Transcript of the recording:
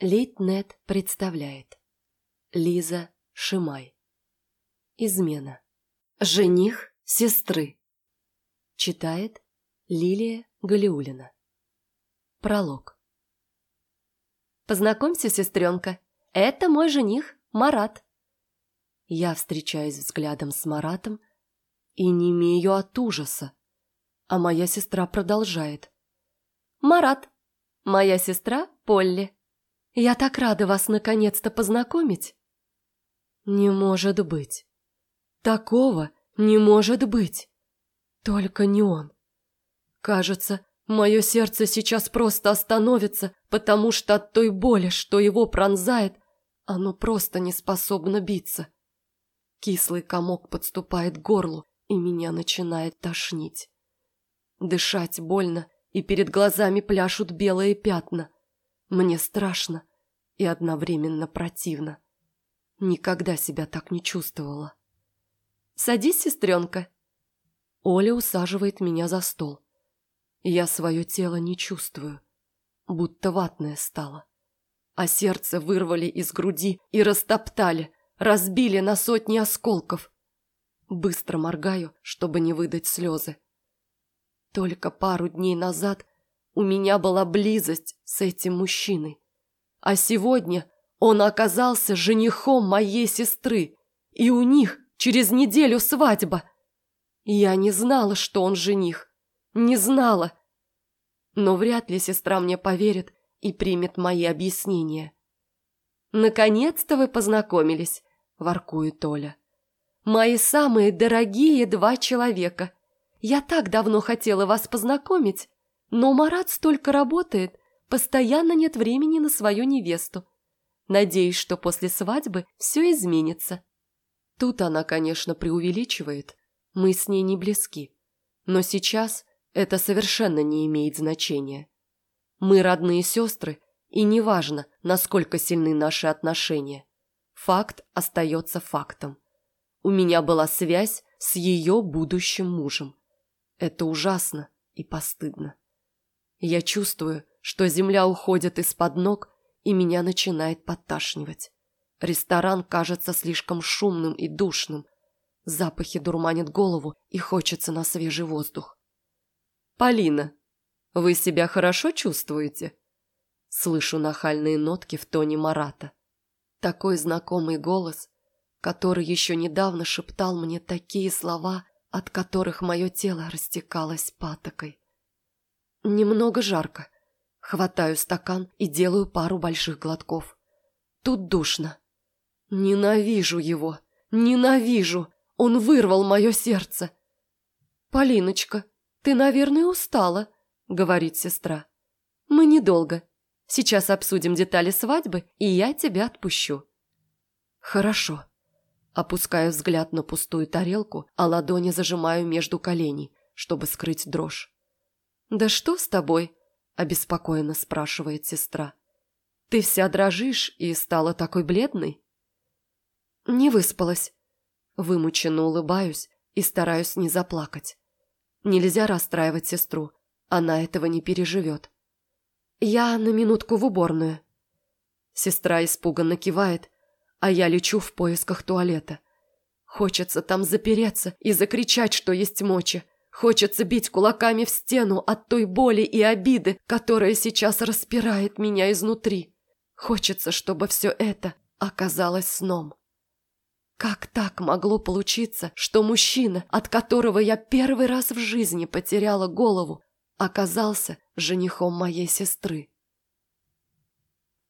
Лейтнет представляет. Лиза Шимай. Измена. Жених сестры. Читает Лилия Галиулина. Пролог. Познакомься, сестренка. Это мой жених Марат. Я встречаюсь взглядом с Маратом и не имею от ужаса. А моя сестра продолжает. Марат, моя сестра Полли. Я так рада вас наконец-то познакомить. Не может быть. Такого не может быть. Только не он. Кажется, мое сердце сейчас просто остановится, потому что от той боли, что его пронзает, оно просто не способно биться. Кислый комок подступает к горлу, и меня начинает тошнить. Дышать больно, и перед глазами пляшут белые пятна. Мне страшно и одновременно противно. Никогда себя так не чувствовала. «Садись, сестренка!» Оля усаживает меня за стол. Я свое тело не чувствую, будто ватное стало. А сердце вырвали из груди и растоптали, разбили на сотни осколков. Быстро моргаю, чтобы не выдать слезы. Только пару дней назад у меня была близость с этим мужчиной. А сегодня он оказался женихом моей сестры, и у них через неделю свадьба. Я не знала, что он жених. Не знала. Но вряд ли сестра мне поверит и примет мои объяснения. «Наконец-то вы познакомились», – воркует Оля. «Мои самые дорогие два человека. Я так давно хотела вас познакомить, но Марат столько работает, постоянно нет времени на свою невесту. Надеюсь, что после свадьбы все изменится. Тут она, конечно, преувеличивает. Мы с ней не близки. Но сейчас это совершенно не имеет значения. Мы родные сестры, и неважно, насколько сильны наши отношения. Факт остается фактом. У меня была связь с ее будущим мужем. Это ужасно и постыдно. Я чувствую, что земля уходит из-под ног, и меня начинает подташнивать. Ресторан кажется слишком шумным и душным. Запахи дурманят голову, и хочется на свежий воздух. «Полина, вы себя хорошо чувствуете?» Слышу нахальные нотки в тоне Марата. Такой знакомый голос, который еще недавно шептал мне такие слова, от которых мое тело растекалось патокой. Немного жарко. Хватаю стакан и делаю пару больших глотков. Тут душно. Ненавижу его. Ненавижу. Он вырвал мое сердце. «Полиночка, ты, наверное, устала», — говорит сестра. «Мы недолго. Сейчас обсудим детали свадьбы, и я тебя отпущу». «Хорошо». Опускаю взгляд на пустую тарелку, а ладони зажимаю между коленей, чтобы скрыть дрожь. «Да что с тобой?» – обеспокоенно спрашивает сестра. «Ты вся дрожишь и стала такой бледной?» «Не выспалась». Вымученно улыбаюсь и стараюсь не заплакать. Нельзя расстраивать сестру, она этого не переживет. «Я на минутку в уборную». Сестра испуганно кивает, а я лечу в поисках туалета. Хочется там запереться и закричать, что есть мочи. Хочется бить кулаками в стену от той боли и обиды, которая сейчас распирает меня изнутри. Хочется, чтобы все это оказалось сном. Как так могло получиться, что мужчина, от которого я первый раз в жизни потеряла голову, оказался женихом моей сестры?